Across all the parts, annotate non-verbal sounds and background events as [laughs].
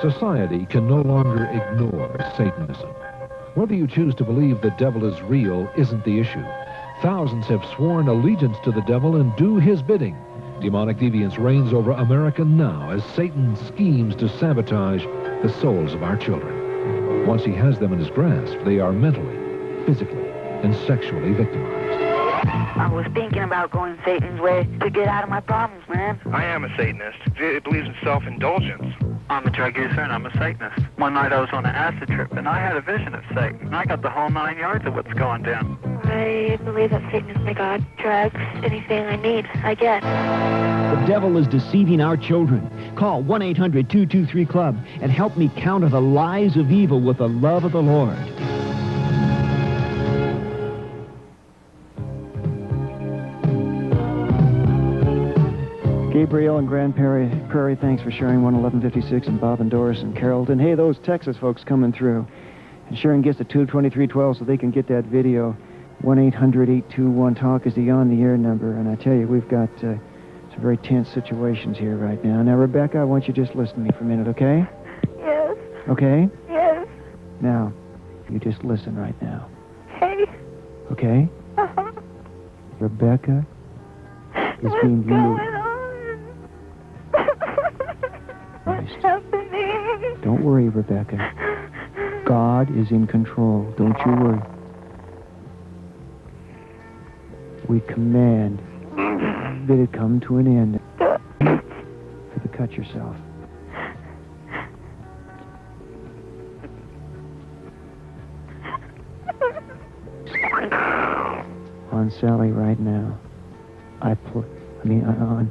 Society can no longer ignore Satanism. Whether you choose to believe the devil is real isn't the issue. Thousands have sworn allegiance to the devil and do his bidding. Demonic deviance reigns over America now as Satan schemes to sabotage the souls of our children. Once he has them in his grasp, they are mentally, physically, and sexually victimized. I was thinking about going Satan's way to get out of my problems, man. I am a Satanist. It believes in self-indulgence. I'm a drug user and I'm a Satanist. One night I was on an acid trip and I had a vision of Satan. And I got the whole nine yards of what's going down. I believe that Satan is my God. Drugs, anything I need, I get. The devil is deceiving our children. Call 1-800-223-CLUB and help me counter the lies of evil with the love of the Lord. Gabriel and Grand Prairie, Prairie, thanks for sharing 11156 and Bob and Doris and Carrollton. Hey, those Texas folks coming through. And Sharon gets the 22312 so they can get that video. 1-800-821-TALK is the on-the-air number. And I tell you, we've got uh, some very tense situations here right now. Now, Rebecca, I want you to just listen to me for a minute, okay? Yes, Okay? yes. Now, you just listen right now, Hey. okay? Uh-huh. [laughs] Rebecca is What's being going What's happening? Don't worry, Rebecca. God is in control. Don't you worry. We command that it come to an end. For the cut yourself. On Sally right now. I put, I mean, on,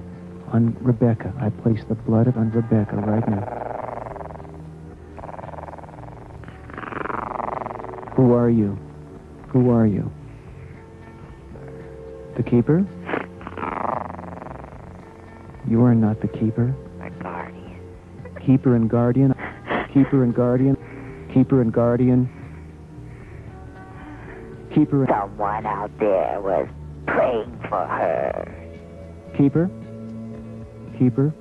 on Rebecca. I place the blood on Rebecca right now. Who are you? Who are you? The keeper? You are not the keeper. My guardian. Keeper and guardian. Keeper and guardian. Keeper and guardian. Keeper and Someone out there was praying for her. keeper. Keeper.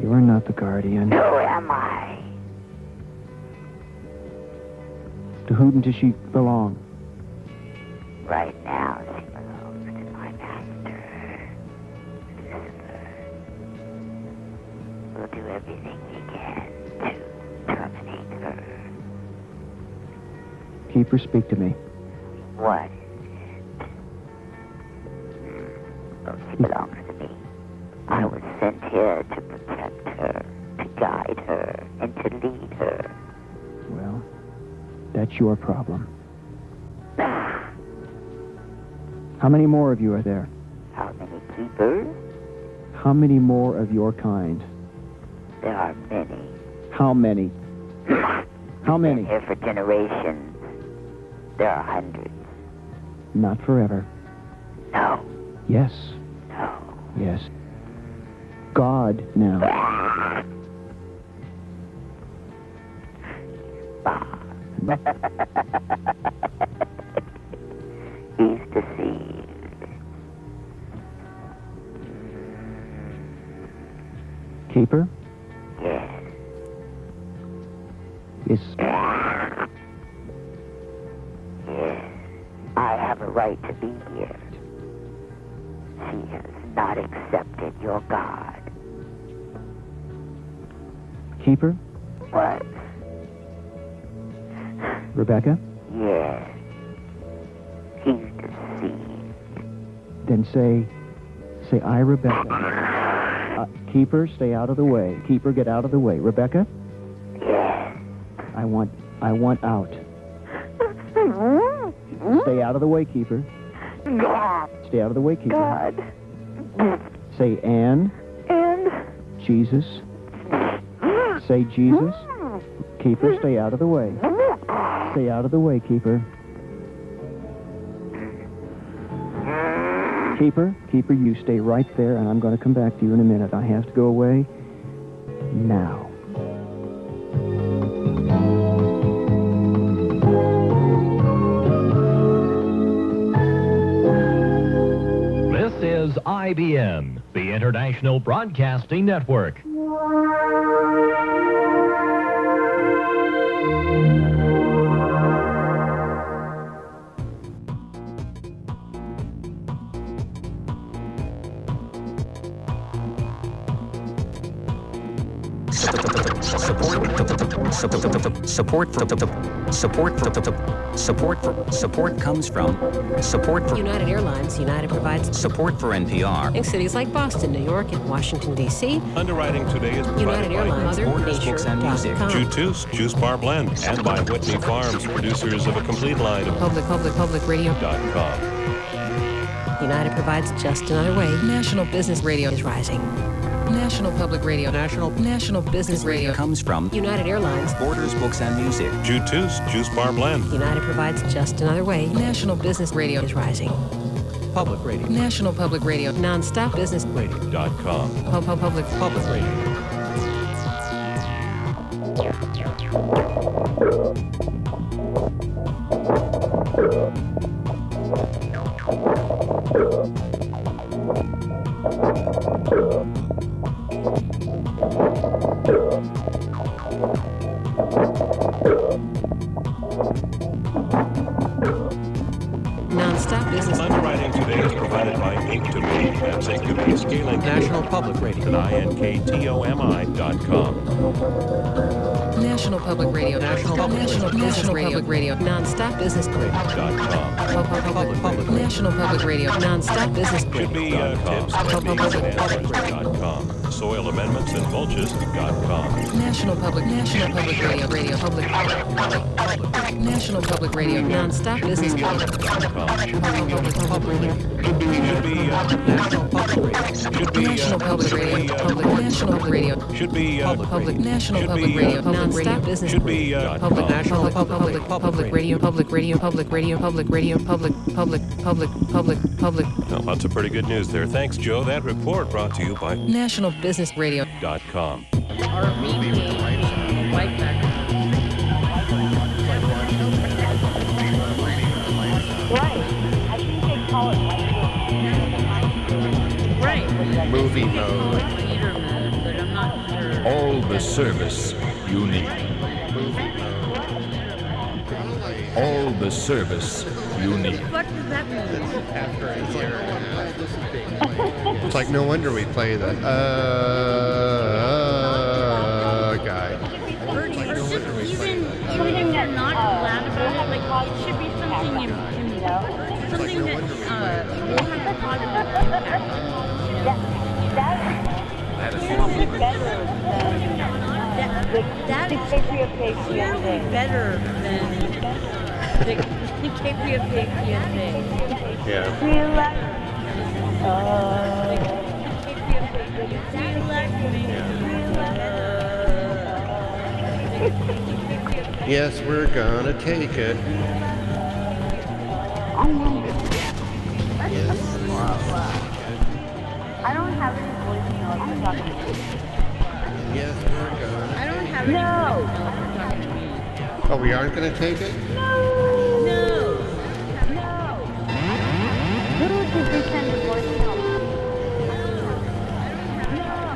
You are not the guardian. Who am I? To whom does she belong? Right now, she belongs to my master, Lucifer. We'll do everything we can to terminate her. Keeper, speak to me. Problem. How many more of you are there? How many keepers? How many more of your kind? There are many. How many? How Been many? here for generations. There are hundreds. Not forever. No, Yes, [laughs] He's deceived. Keeper Yes. Yes. Rebecca. Yes. He's deceived. Then say, say I, Rebecca. Uh, keeper, stay out of the way. Keeper, get out of the way. Rebecca, Yes. I want, I want out. Stay out of the way, keeper. God. Stay out of the way, keeper. God. Say Anne, And Jesus. Say Jesus. Keeper, stay out of the way. Stay out of the way, keeper. Keeper, keeper, you stay right there, and I'm going to come back to you in a minute. I have to go away now. This is IBN, the International Broadcasting Network. Support for support for support for support comes from support for United Airlines. United provides support for NPR in cities like Boston, New York, and Washington D.C. Underwriting today is provided United Airlines, by Mother Nature, and music. Juice, Juice Bar Blend, and by Whitney Farms, producers of a complete line of Public, public, public radio. .com. United provides just another way. National Business Radio is rising. National Public Radio. National National Business Radio comes from United Airlines. Borders Books and Music. Juice, Juice Bar Blend. United provides just another way. National Business Radio is rising. Public Radio. National Public Radio. Nonstop business. Radio.com. Pub, pub, public. Public Radio. Business. Should be uh, tips Pub, pub, public, public. dot com. Soil amendments and mulches dot com. National Public National Public Radio Radio Public National Public Radio Non-stop business Public Public Public Radio Should be uh, Public Radio. Should be National Public should Radio be, uh, Public National Public Radio Should be uh, Public National Should Public be, uh, Radio Non-stop business Should be uh, Public com. National Public Public Radio Public Radio Public Radio Public Radio Public Public Public Public Public Now, lots of pretty good news there. Thanks, Joe. That report brought to you by National Business Radio dot com. Movie mode. All the service you need. All the service you need. What does that mean? It's like no wonder we play the uh, guy. Or just even, even if you're not glad about it, like it should be something you can, something that uh, will have a positive impact on That is probably better than the thing. Yeah. Yes, we're gonna take it. I don't have Yes, we're gonna. I don't have any No. voicemails. I'm talking to you. Oh, we aren't gonna take it? No. No. Who did you send a voicemail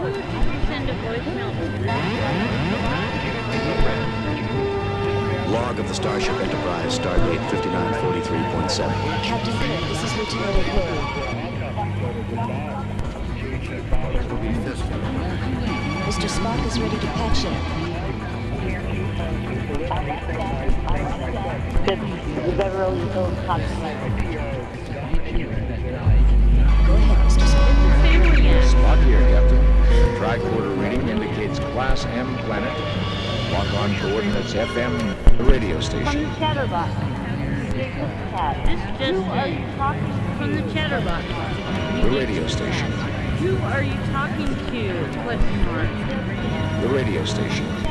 Who did you send a voicemail Log of the Starship Enterprise, stardate 5943.7. Captain Kirk, this is Lieutenant O'Leary. Mr. Spock is ready to patch in. The Beverly Hills Go ahead, Mr. Spock. Spock here, Captain. Tricorder reading indicates Class M planet. Clock on coordinates FM, the radio From station. the chatterbox. This just Who are talking from the chatterbox. The radio station. Who are you talking to? Question mark. The radio station.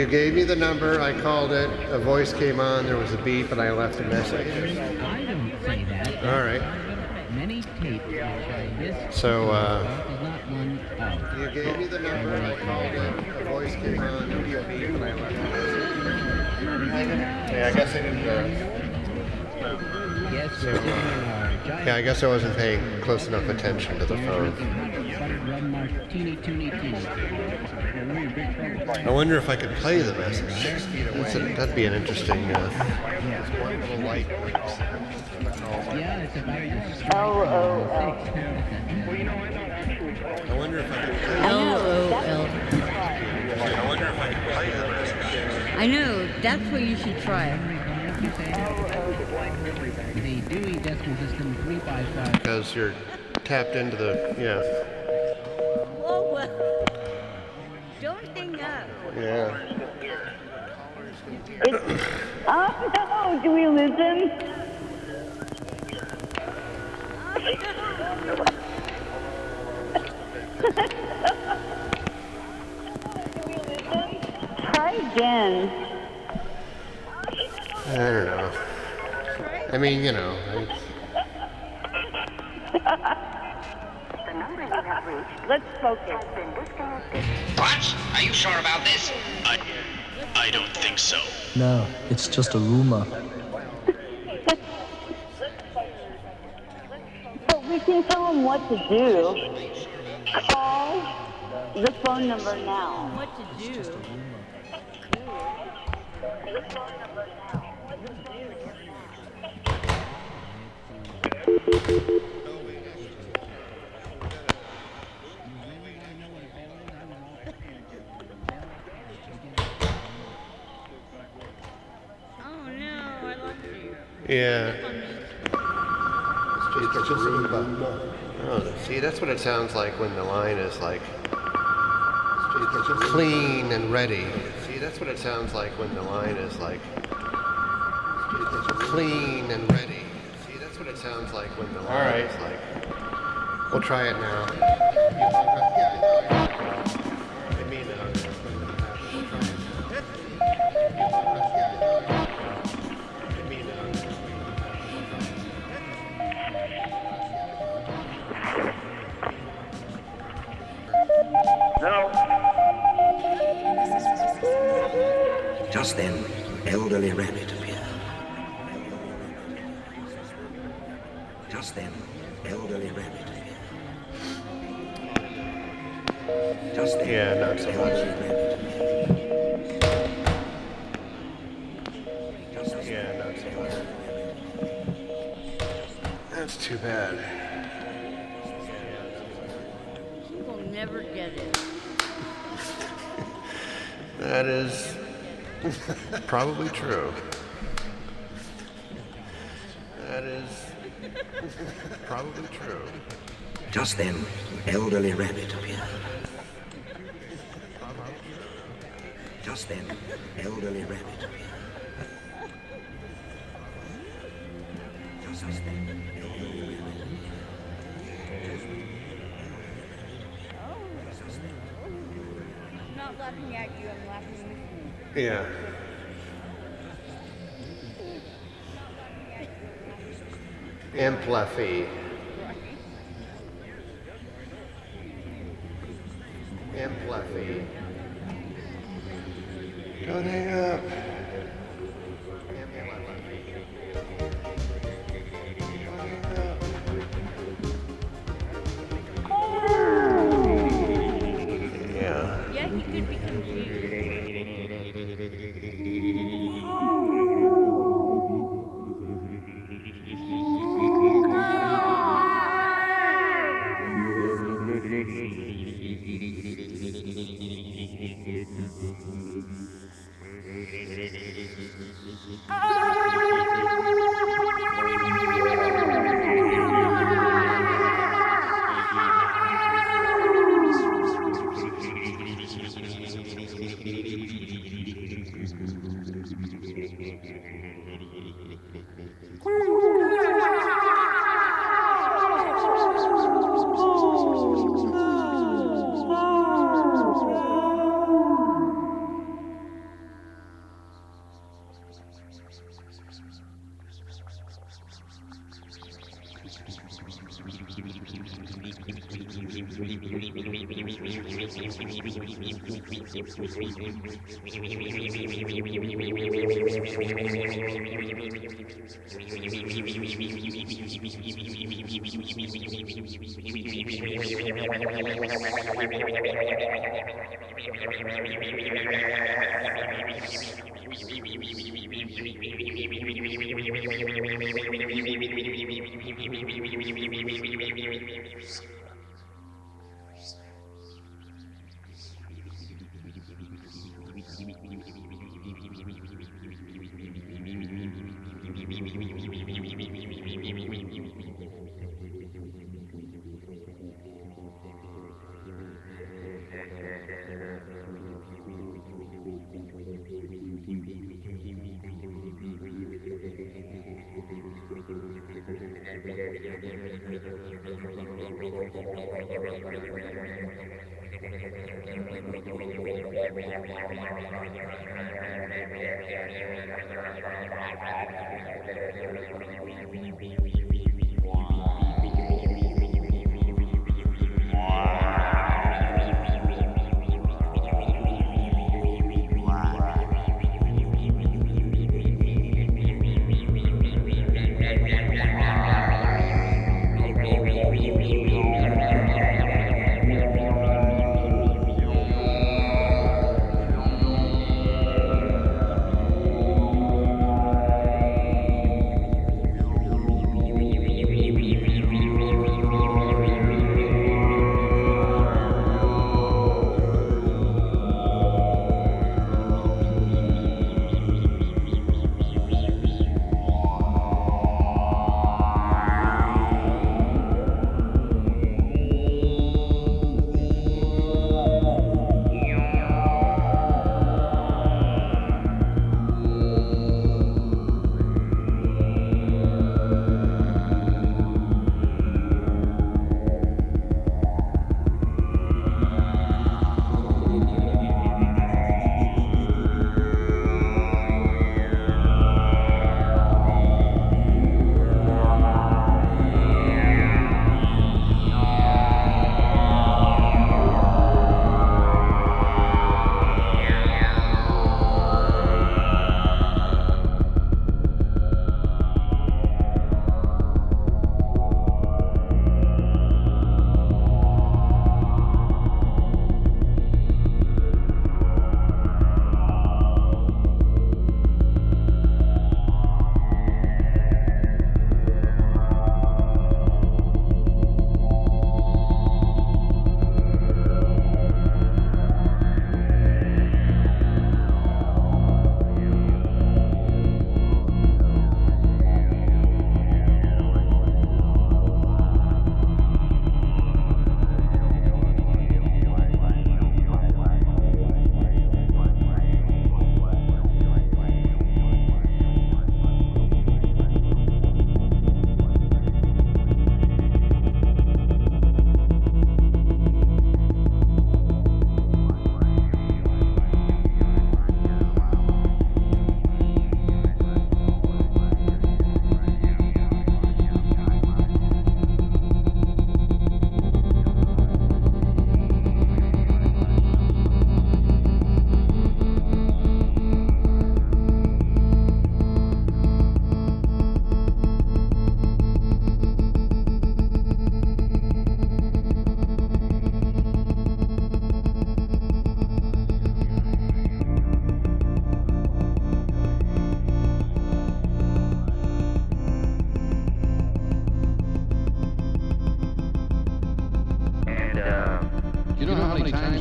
You gave me the number. I called it. A voice came on. There was a beep, and I left a message. I don't say that. All right. Many tapes which I this So, uh, you gave me the number. I called it. A voice came on. There was a beep, and I left a message. Yeah, I guess I didn't. Uh, Yes, so, uh, yeah, I guess I wasn't paying close enough attention to the phone. I wonder if I could play the message six feet. That'd be an interesting. Uh, one little light. Yeah, it's about L O L. I wonder if I could play. L O L. I wonder if I could play the message. I know, that's what you should try. The Dewey Decimal System 355. Because you're tapped into the yeah Whoa, whoa. Don't hang up. yeah. It's, oh no, do we lose listen? [laughs] Try again. I don't know. I mean, you know. If [laughs] the numbers are reached. Let's focus. What? Are you sure about this? I, I don't think so. No, it's just a rumor. But we can tell them what to do. Call the phone number now. What to do? Yeah. It's just a Roomba. Oh, see, that's what it sounds like when the line is like clean and ready. See, that's what it sounds like when the line is like clean and ready. See, it sounds like when the line right. is like. We'll try it now. I mean, uh, I mean, uh, Just then, elderly rabbit probably true. That is probably true. Just then, elderly rabbit appeared. Just then, elderly rabbit appeared. Just then, elderly rabbit I'm oh. not laughing at you, I'm laughing with you. Yeah. Empathy. Empathy. Don't hang up. You [laughs] We'll be.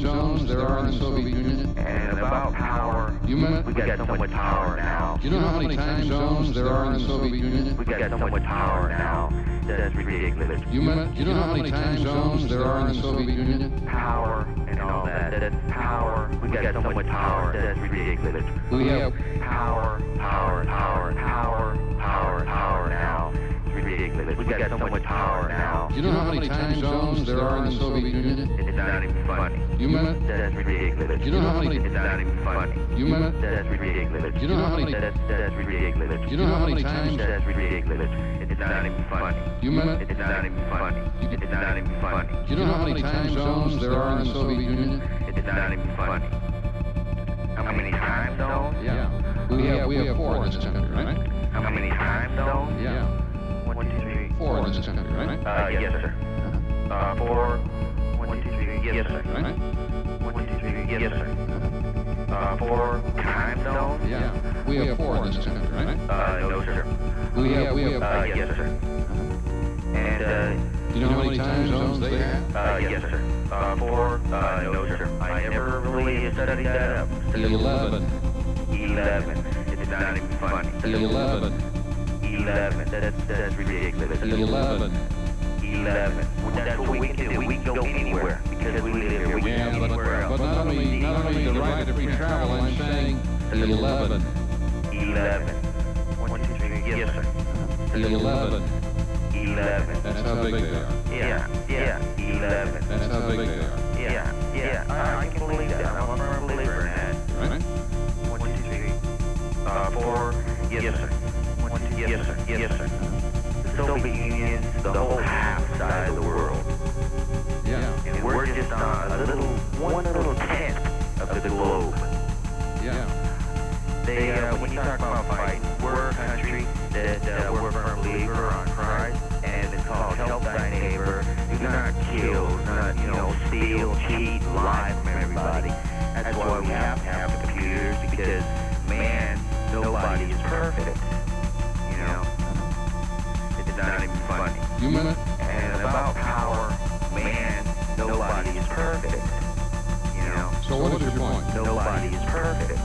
Time zones there are in the Soviet Union? And about power, You meant? we got so much power now. Do you know how many time zones there are in the Soviet Union? We got so much power now. That's ridiculous. You meant? Do you know how many time zones there are in the Soviet Union? Power and all that. That's power. We got so much power. That's ridiculous. Oh, we have power, power, power, power, power, power now. It's ridiculous. We got so much power now. Do you know how many time zones there are in the Soviet Union? It's not even funny. You meant? That's ridiculous. You know how many? It's not even funny. You meant? That's ridiculous. You know how many? That's, that's ridiculous. You know how many times? That's ridiculous. It's not even funny. You meant It's not even funny. It's not even funny. You know how many time zones there are in the Soviet Union? It's not even funny. How many time zones? Yeah. We have we have four in this country, right? How many time zones? Yeah. One, two, three. Four in this country, right? Uh, yes, sir. Uh, four. One, two, three. Yes, sir. Right? One, two, three. Yes, sir. Uh, four time zones? Yeah. We have four in this country, right? Uh, no, sir. We have we have. Uh, yes, sir. And, uh, Do you know how many time zones they have? uh, yes, sir. Uh, four. Uh, no, sir. I never really studied that up. Eleven. Eleven. It's not even funny. Eleven. Eleven. That's, that's ridiculous. Eleven. Eleven. Well, that's what we can do. We can go anywhere because we live here. We can Yeah, go but, anywhere else. but not only not only the right to free travel, I'm saying eleven. Eleven. One, two, three. Yes, sir. Eleven. Eleven. That's how big they are. Yeah, yeah. Eleven. That's how big they are. Yeah, yeah. I, I can believe that. I'm a firm believer in that. Right? One, two, three. Uh, four. Yes, sir. Yes, sir. Yes, sir. The Soviet Union's the whole half side of the world. Yeah. And we're just on a little, one little tenth of the globe. Yeah. They, uh, when you talk about fighting, we're a country that uh, we're a firm believer on Christ, and it's called help thy neighbor. Do not kill, do not, you know, steal, cheat, lie from everybody. That's why we have meant And about power, man, nobody is perfect. You know? So what is your point? Nobody is perfect.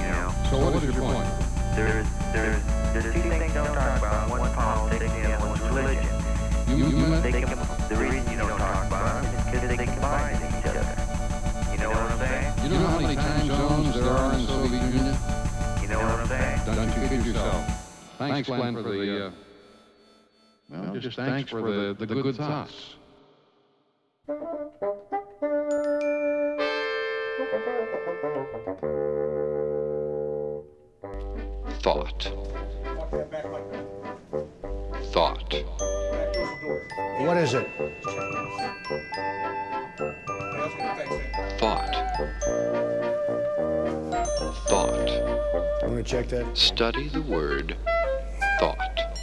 You know? So what is your point? There's, there's, there's two things don't talk about. One's politics and one's religion. You you meant They can, the reason you don't talk about them is because they combine each other. You know what I'm saying? you know how many time zones there are in the Soviet Union? You know what I'm saying? Don't you kid yourself. Thanks, Glenn, for the uh, well, just thanks for the the good thoughts. Thought. Thought. What is it? Thought. Thought. I'm going to check that? Study the word thought.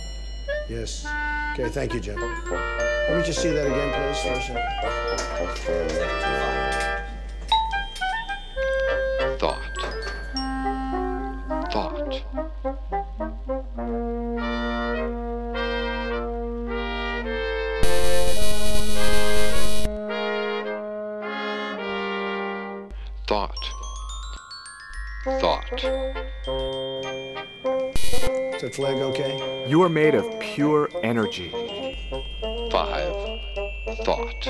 Yes. Okay, thank you, Jim. Let me just see that again, please, for a second. Thought. Thought. Thought. Thought. Is that flag okay? You are made of pure energy. Five. Thought.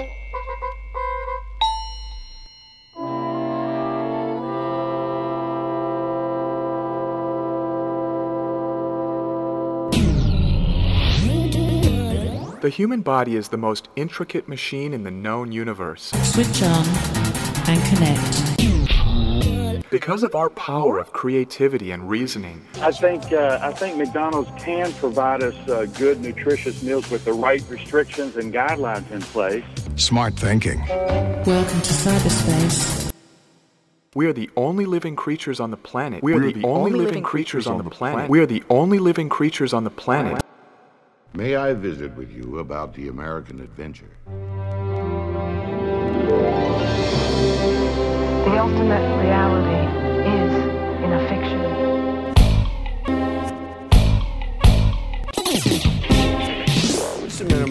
The human body is the most intricate machine in the known universe. Switch on and connect. Because of our power of creativity and reasoning, I think uh, I think McDonald's can provide us uh, good, nutritious meals with the right restrictions and guidelines in place. Smart thinking. Welcome to cyberspace. we are the only living creatures on the planet. We are the, only living creatures on the planet. We are the only living creatures on the planet. May I visit with you about the American adventure? The ultimate reality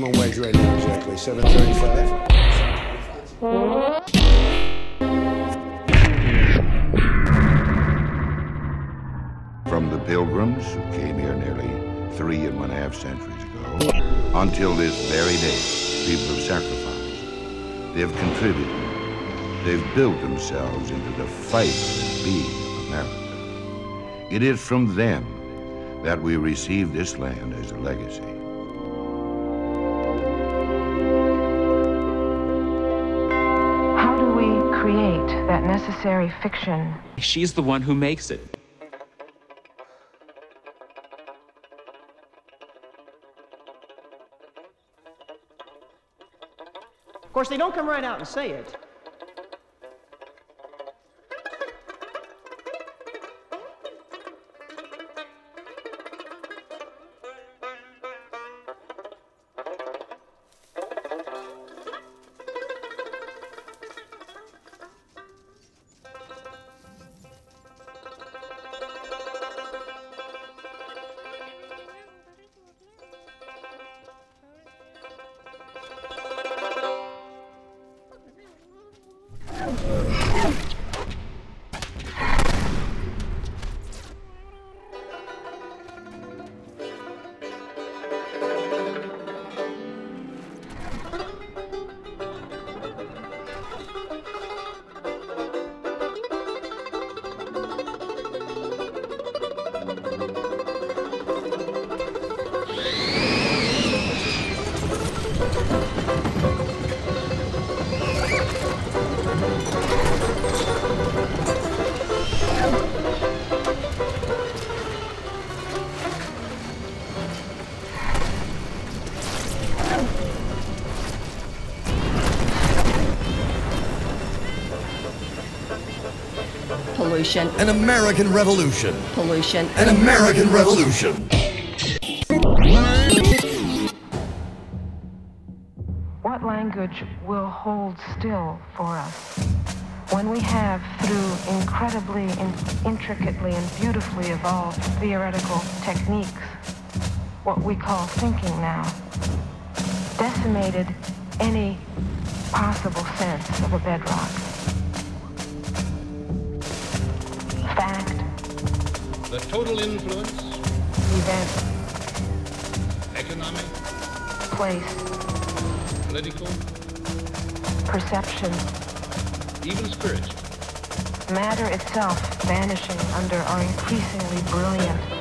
minimum wage now exactly? Seven thirty-five. From the pilgrims who came here nearly three and one half centuries ago until this very day, people have sacrificed. They've contributed. They've built themselves into the fighting being of America. It is from them that we receive this land as a legacy. that necessary fiction. She's the one who makes it. Of course, they don't come right out and say it. Pollution. An American Revolution. Pollution. An American Revolution. What language will hold still for us when we have, through incredibly, in- intricately, and beautifully evolved theoretical techniques, what we call thinking now, decimated any possible sense of a bedrock? The total influence, event, economic, place, political, perception, even spiritual, matter itself vanishing under our increasingly brilliant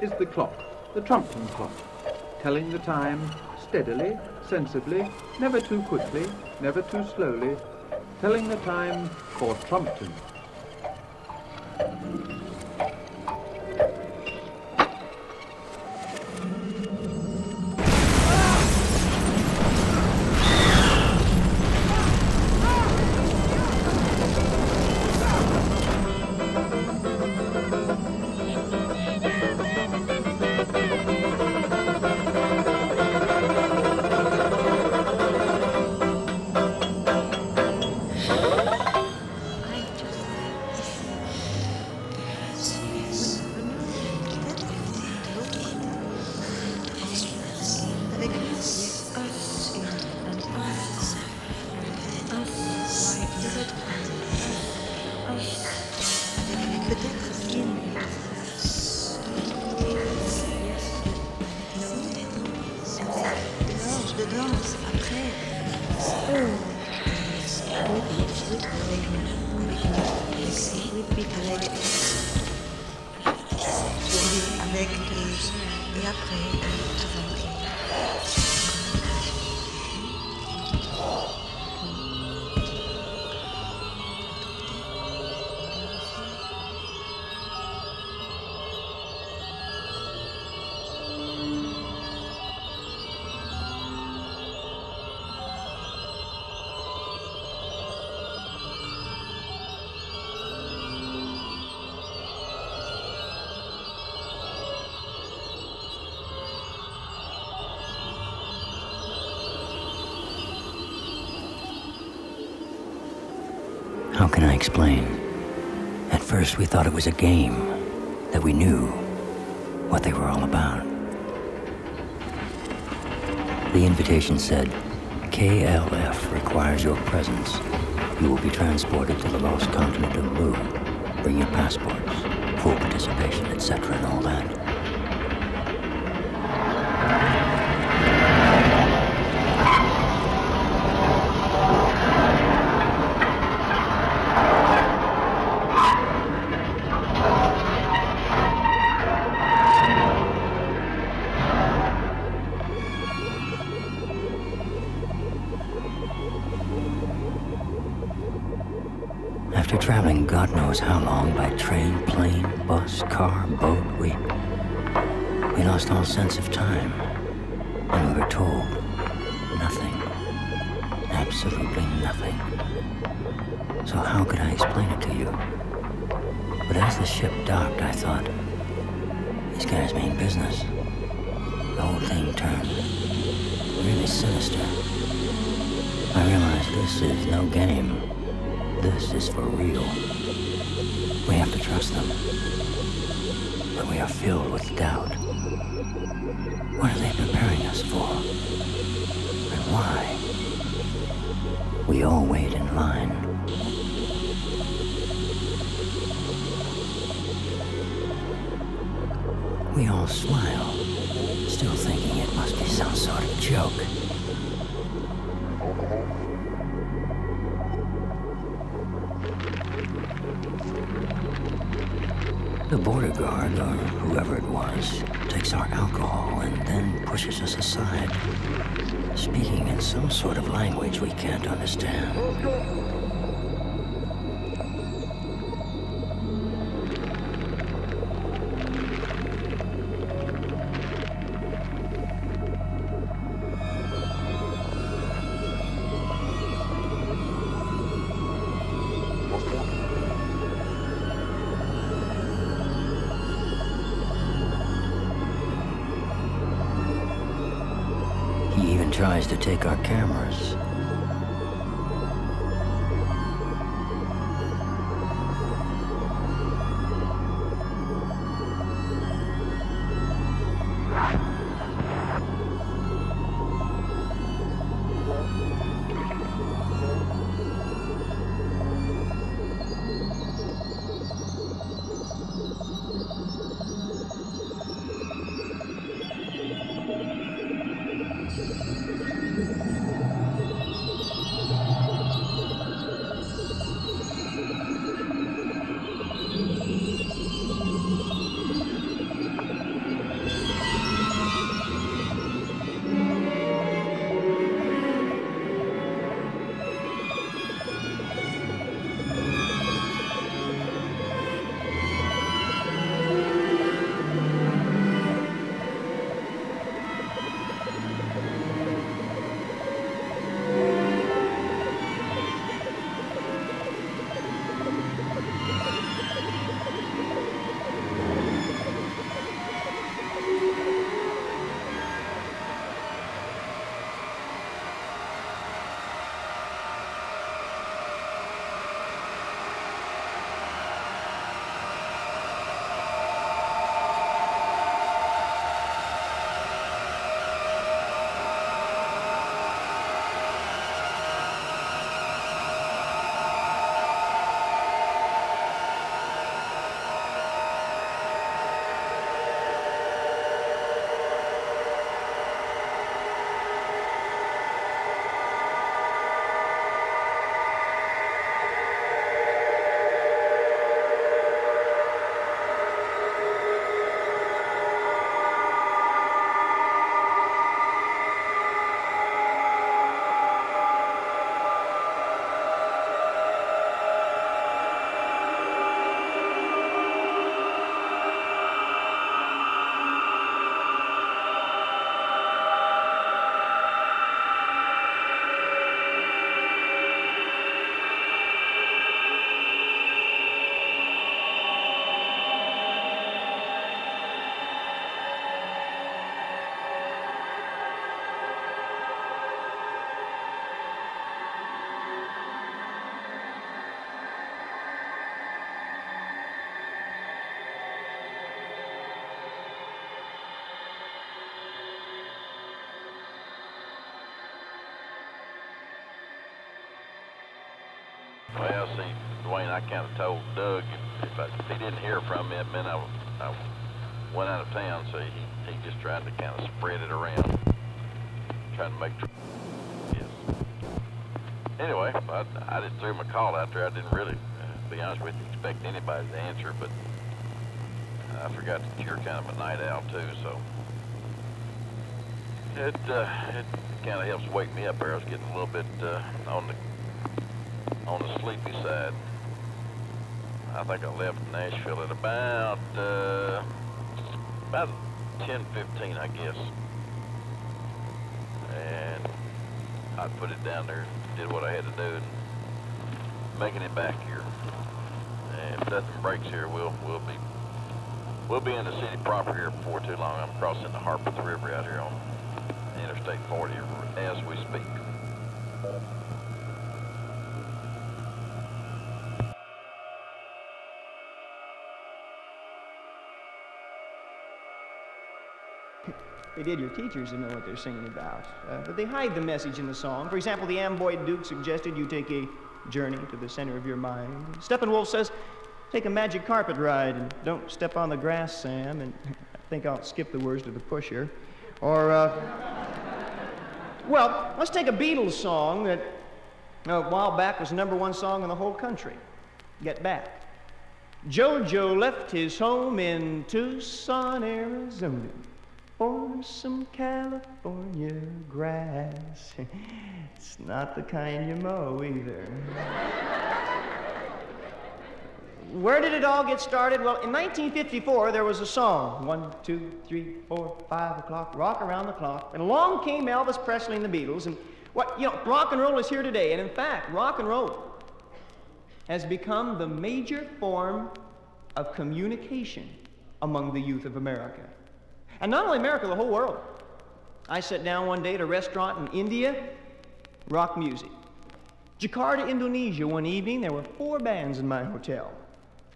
is the clock, the Trumpton clock, telling the time steadily, sensibly, never too quickly, never too slowly, telling the time for Trumpton. Can I explain? At first, we thought it was a game, that we knew what they were all about. The invitation said, KLF requires your presence. You will be transported to the lost continent of Mu. Bring your passports, full participation, etc., and all that. Our and then pushes us aside, speaking in some sort of language we can't understand. Take our I kind of told Doug if, I, if he didn't hear from me, it meant I, I went out of town, so he, he just tried to kind of spread it around, trying to make. Yes. Anyway, I, I just threw my call out there. I didn't really, uh, be honest with you, expect anybody to answer, but I forgot that you're kind of a night owl too, so it uh, it kind of helps wake me up. There, I was getting a little bit uh, on the on the sleepy side. I think I left Nashville at about uh, about 10:15, I guess, and I put it down there, did what I had to do, and making it back here. And if nothing breaks here, we'll we'll be we'll be in the city proper here before too long. I'm crossing the Harpeth River out here on Interstate 40 as we speak. They did your teachers to know what they're singing about. Uh, but they hide the message in the song. For example, the Amboy Duke suggested you take a journey to the center of your mind. Steppenwolf says, take a magic carpet ride and don't step on the grass, Sam. And [laughs] I think I'll skip the words to the pusher. Or, uh, [laughs] well, let's take a Beatles song that a while back was the number one song in the whole country. Get Back. Jojo left his home in Tucson, Arizona for some California grass. [laughs] It's not the kind you mow either. Where did it all get started? Well, in 1954, there was a song one, two, three, four, five o'clock, rock around the clock. And along came Elvis Presley and the Beatles. And what, you know, rock and roll is here today. And in fact, rock and roll has become the major form of communication among the youth of America. And not only America, the whole world. I sat down one day at a restaurant in India, rock music. Jakarta, Indonesia, one evening, there were four bands in my hotel.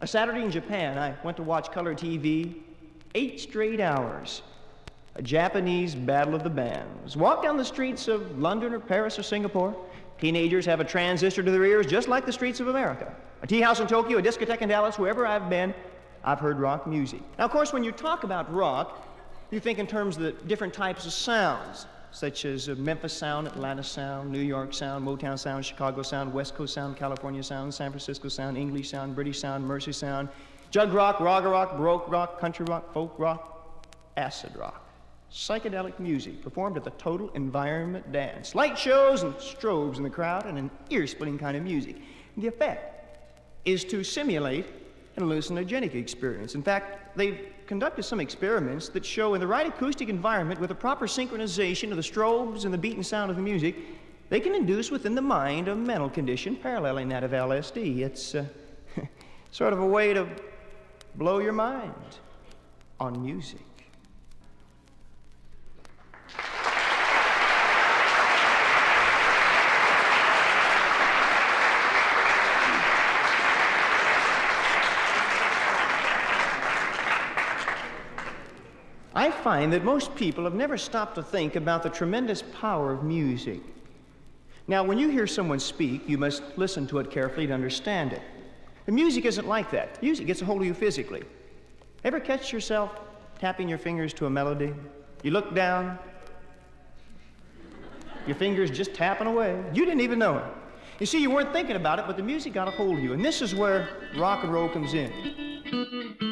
A Saturday in Japan, I went to watch color TV, eight straight hours. A Japanese battle of the bands. Walk down the streets of London or Paris or Singapore. Teenagers have a transistor to their ears just like the streets of America. A tea house in Tokyo, a discotheque in Dallas, wherever I've been, I've heard rock music. Now, of course, when you talk about rock, you think in terms of the different types of sounds, such as Memphis sound, Atlanta sound, New York sound, Motown sound, Chicago sound, West Coast sound, California sound, San Francisco sound, English sound, British sound, Mersey sound, jug rock, raga rock, baroque rock, country rock, folk rock, acid rock. Psychedelic music performed at the Total Environment Dance. Light shows and strobes in the crowd and an ear splitting kind of music. The effect is to simulate an hallucinogenic experience. In fact, they've conducted some experiments that show in the right acoustic environment with a proper synchronization of the strobes and the beat and sound of the music, they can induce within the mind a mental condition paralleling that of LSD. It's uh, [laughs] sort of a way to blow your mind on music. I find that most people have never stopped to think about the tremendous power of music. Now, when you hear someone speak, you must listen to it carefully to understand it. The music isn't like that. Music gets a hold of you physically. Ever catch yourself tapping your fingers to a melody? You look down, your fingers just tapping away. You didn't even know it. You see, you weren't thinking about it, but the music got a hold of you. And this is where rock and roll comes in.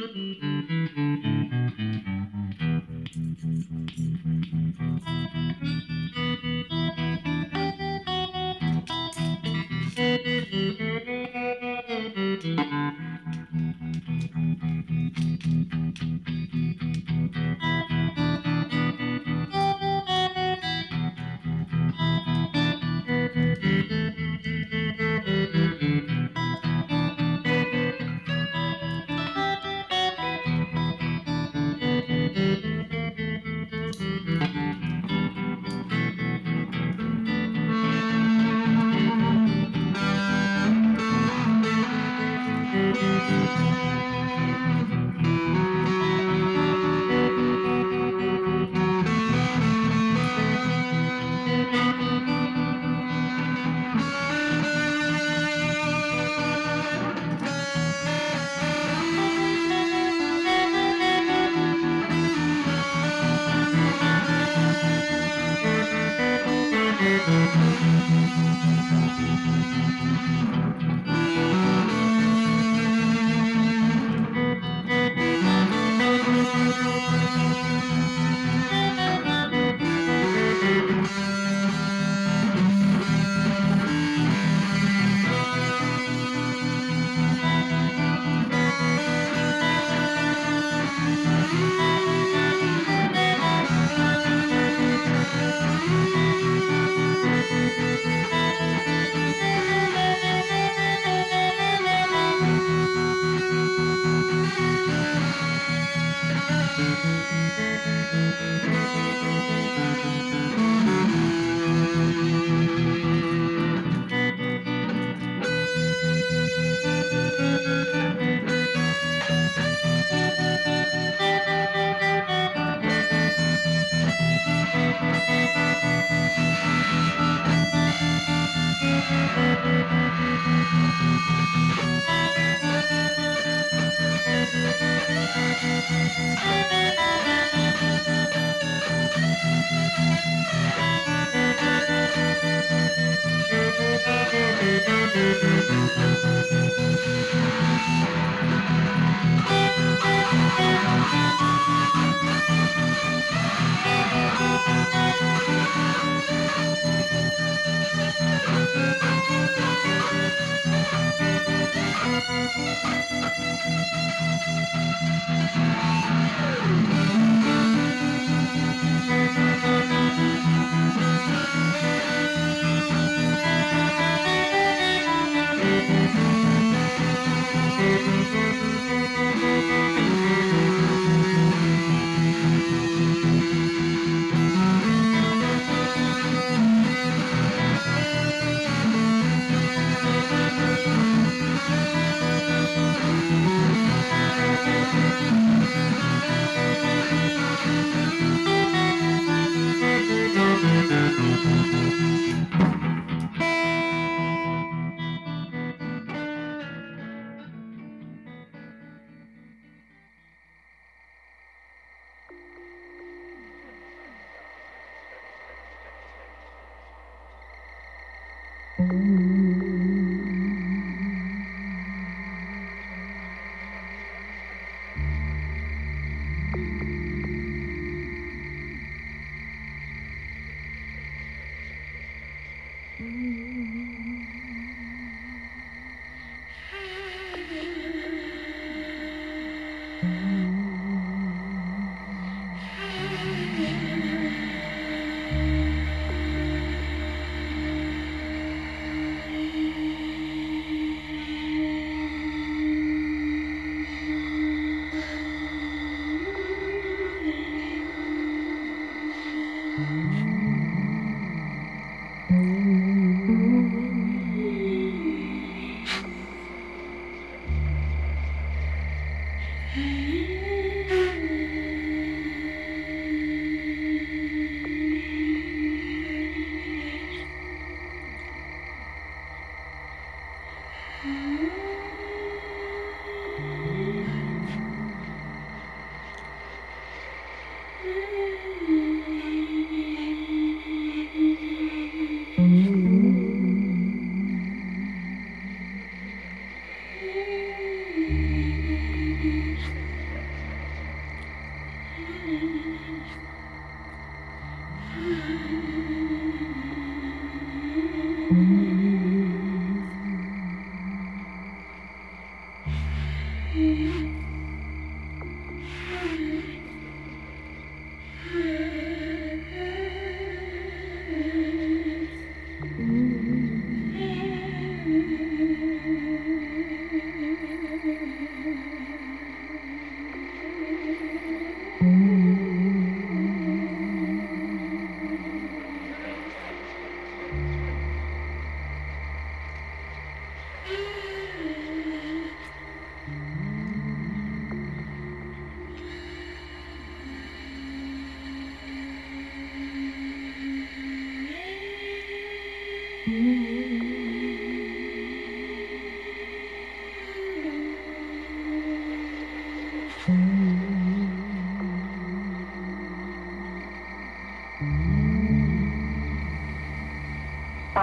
Mm-hmm.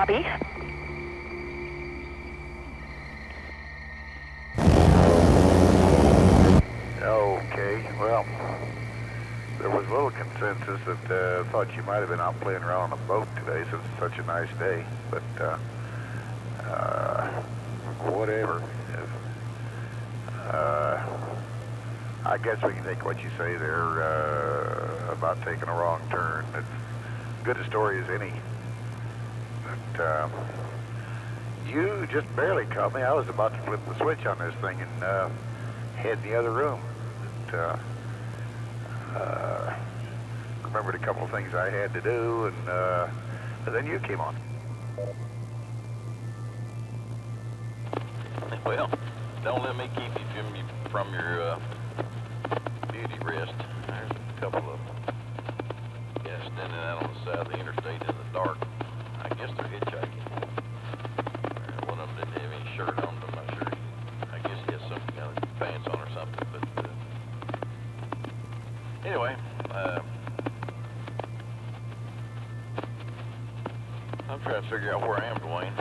Bobby? Okay, well, there was a little consensus that uh, thought you might have been out playing around on a boat today since it's such a nice day, but uh, uh, whatever. Uh, I guess we can take what you say there uh, about taking a wrong turn. It's good a story as any. But uh, you just barely caught me. I was about to flip the switch on this thing and uh, head in the other room. But, uh, uh, remembered a couple of things I had to do, and, uh, and then you came on. Well, don't let me keep you from, you, from your uh, beauty rest. There's a couple of guys standing out on the side of the interstate in the dark. I guess they're hitchhiking. figure out where I am, Dwayne.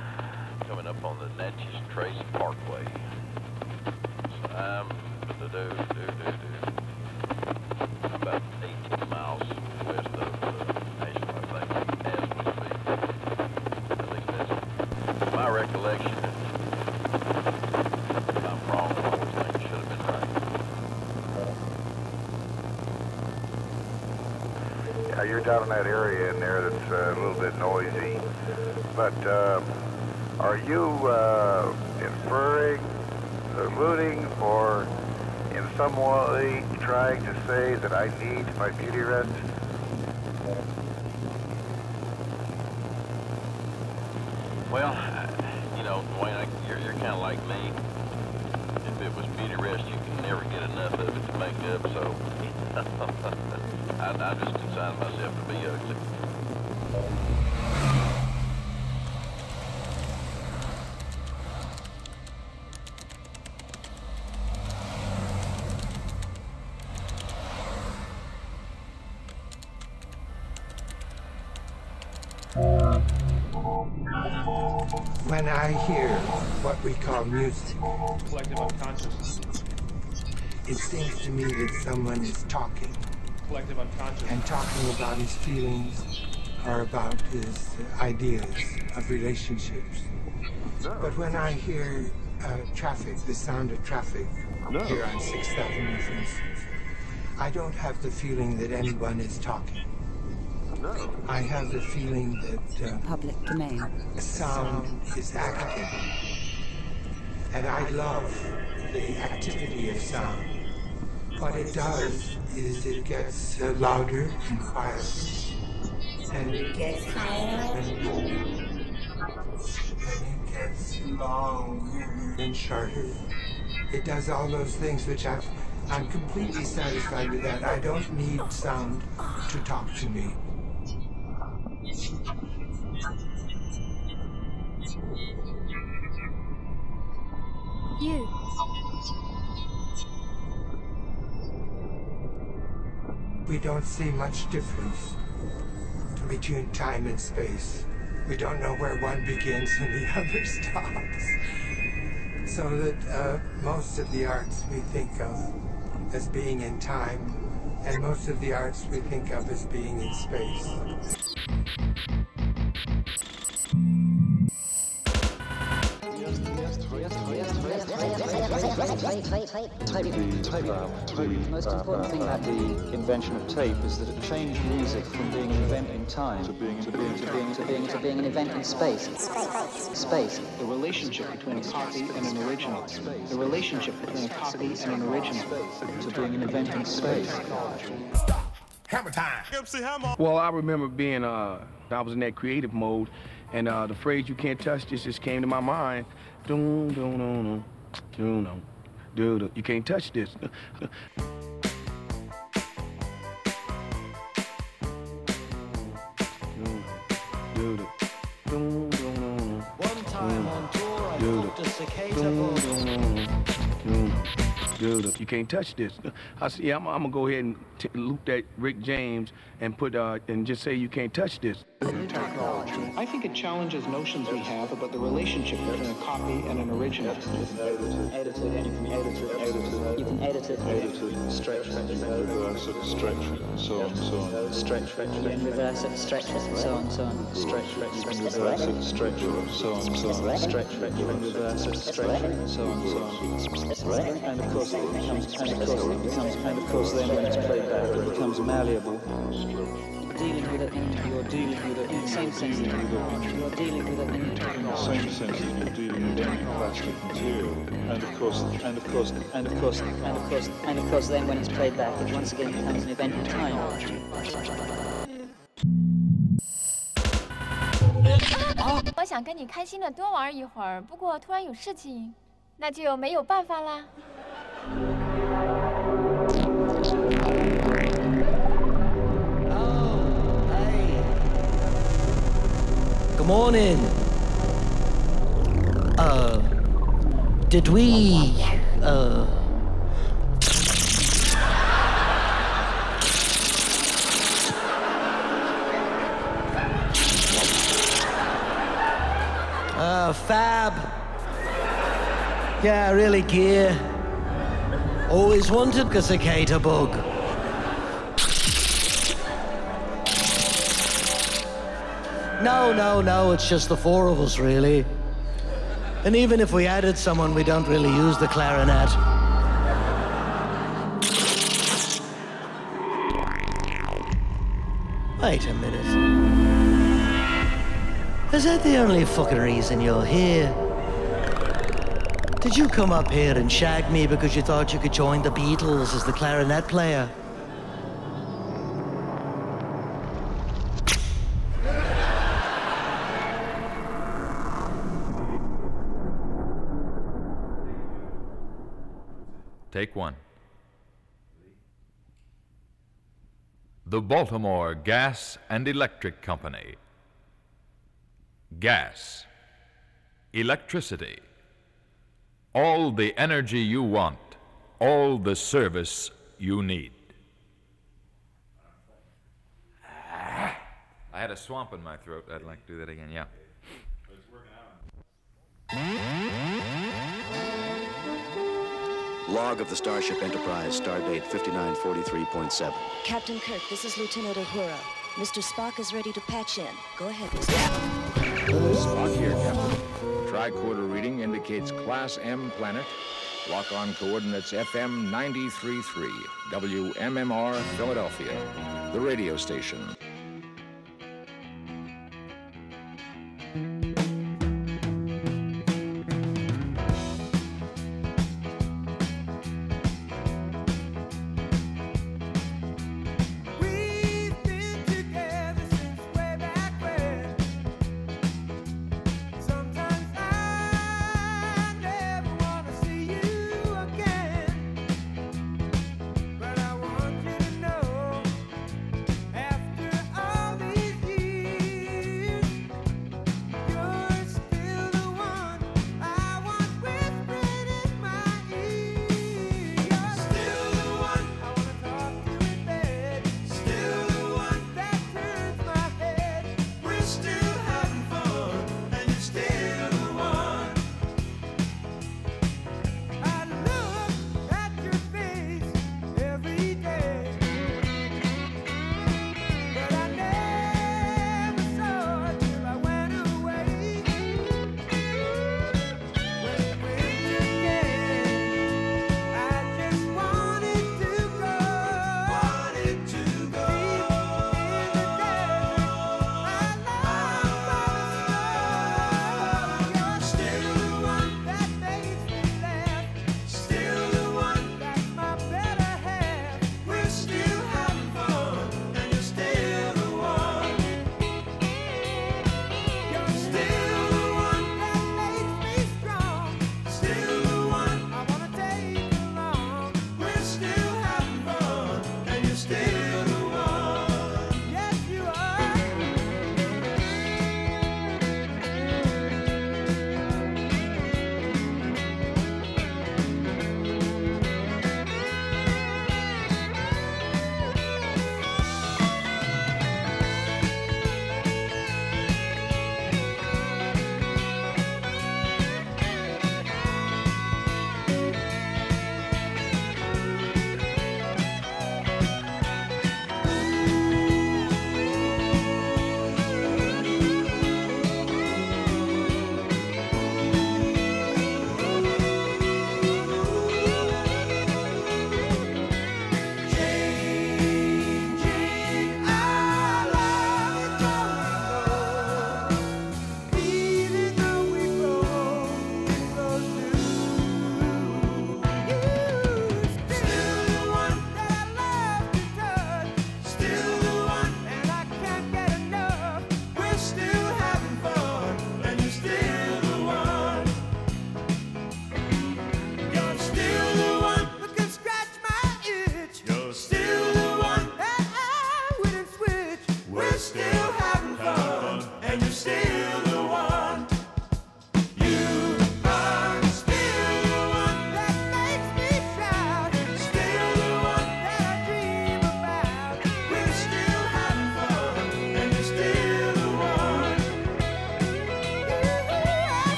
Coming up on the Natchez Trace Parkway. So I'm do, do, do, do. about 18 miles west of uh, Nashville, I think, as we speak. At least that's my recollection. If I'm wrong, I always think it should have been right. Yeah, you're down in that area in there that's uh, a little bit noisy. But uh, are you uh, inferring, alluding, or in some way trying to say that I need my beauty rest? When I hear what we call music, Collective unconscious. it seems to me that someone is talking Collective unconscious. and talking about his feelings or about his ideas of relationships. But when I hear uh, traffic, the sound of traffic here on 6th Avenue, for instance, I don't have the feeling that anyone is talking. I have the feeling that uh, Public domain. sound is active. And I love the activity of sound. What it does is it gets uh, louder and quieter. And it gets higher and lower. And it gets longer and shorter. It does all those things which I've, I'm completely satisfied with that. I don't need sound to talk to me. You. We don't see much difference between time and space. We don't know where one begins and the [laughs] other stops. So that uh, most of the arts we think of as being in time, and most of the arts we think of as being in space. The most important thing about the invention of tape is that it changed music from being an event in time to being to being to being to being to being an event in space. Space. The relationship between a copy and an original. The relationship between a copy and an original to being an event in space. Hammer time. Well, I remember being, uh, I was in that creative mode, and uh, the phrase "you can't touch this" just came to my mind. Doom, doom, doom, doom, doom, doom, doom. You can't touch this. Doom. You can't touch this. I yeah, I'm, I'm gonna go ahead and t- loop that Rick James and put uh, and just say you can't touch this. I think it challenges notions we have about the relationship between a copy and an original. Edit it, and you can edit it, edit it. You can edit it, edit stretch reverse it, stretch so on, so on. Stretch you reverse it, stretch so on, so on. Stretch reverse it, stretch so on, so on. Stretch reverse it, stretch so on, so on. And of course and of course and of course then when it's played back it becomes malleable Dealing with it in, you're dealing with it in the same sense that you are. You're dealing with it in the same sense that you're dealing with any plastic material. And of course, and of course, and of course, and of course, and of course, then when it's played back, it once again becomes an event in time. 我想跟你开心的多玩一会儿，不过突然有事情，那就没有办法啦。 Good morning. Uh, did we, uh... Uh, fab. Yeah, really gear. Always wanted a cicada bug. No, no, no, it's just the four of us, really. And even if we added someone, we don't really use the clarinet. Wait a minute. Is that the only fucking reason you're here? Did you come up here and shag me because you thought you could join the Beatles as the clarinet player? The Baltimore Gas and Electric Company. Gas. Electricity. All the energy you want. All the service you need. Ah, I had a swamp in my throat. I'd like to do that again, yeah. Log of the Starship Enterprise, stardate 5943.7. Captain Kirk, this is Lieutenant Uhura. Mr. Spock is ready to patch in. Go ahead, Mr. Spock here, Captain. Tricorder reading indicates Class M planet. Lock on coordinates FM 933, WMMR, Philadelphia. The radio station.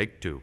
Take two.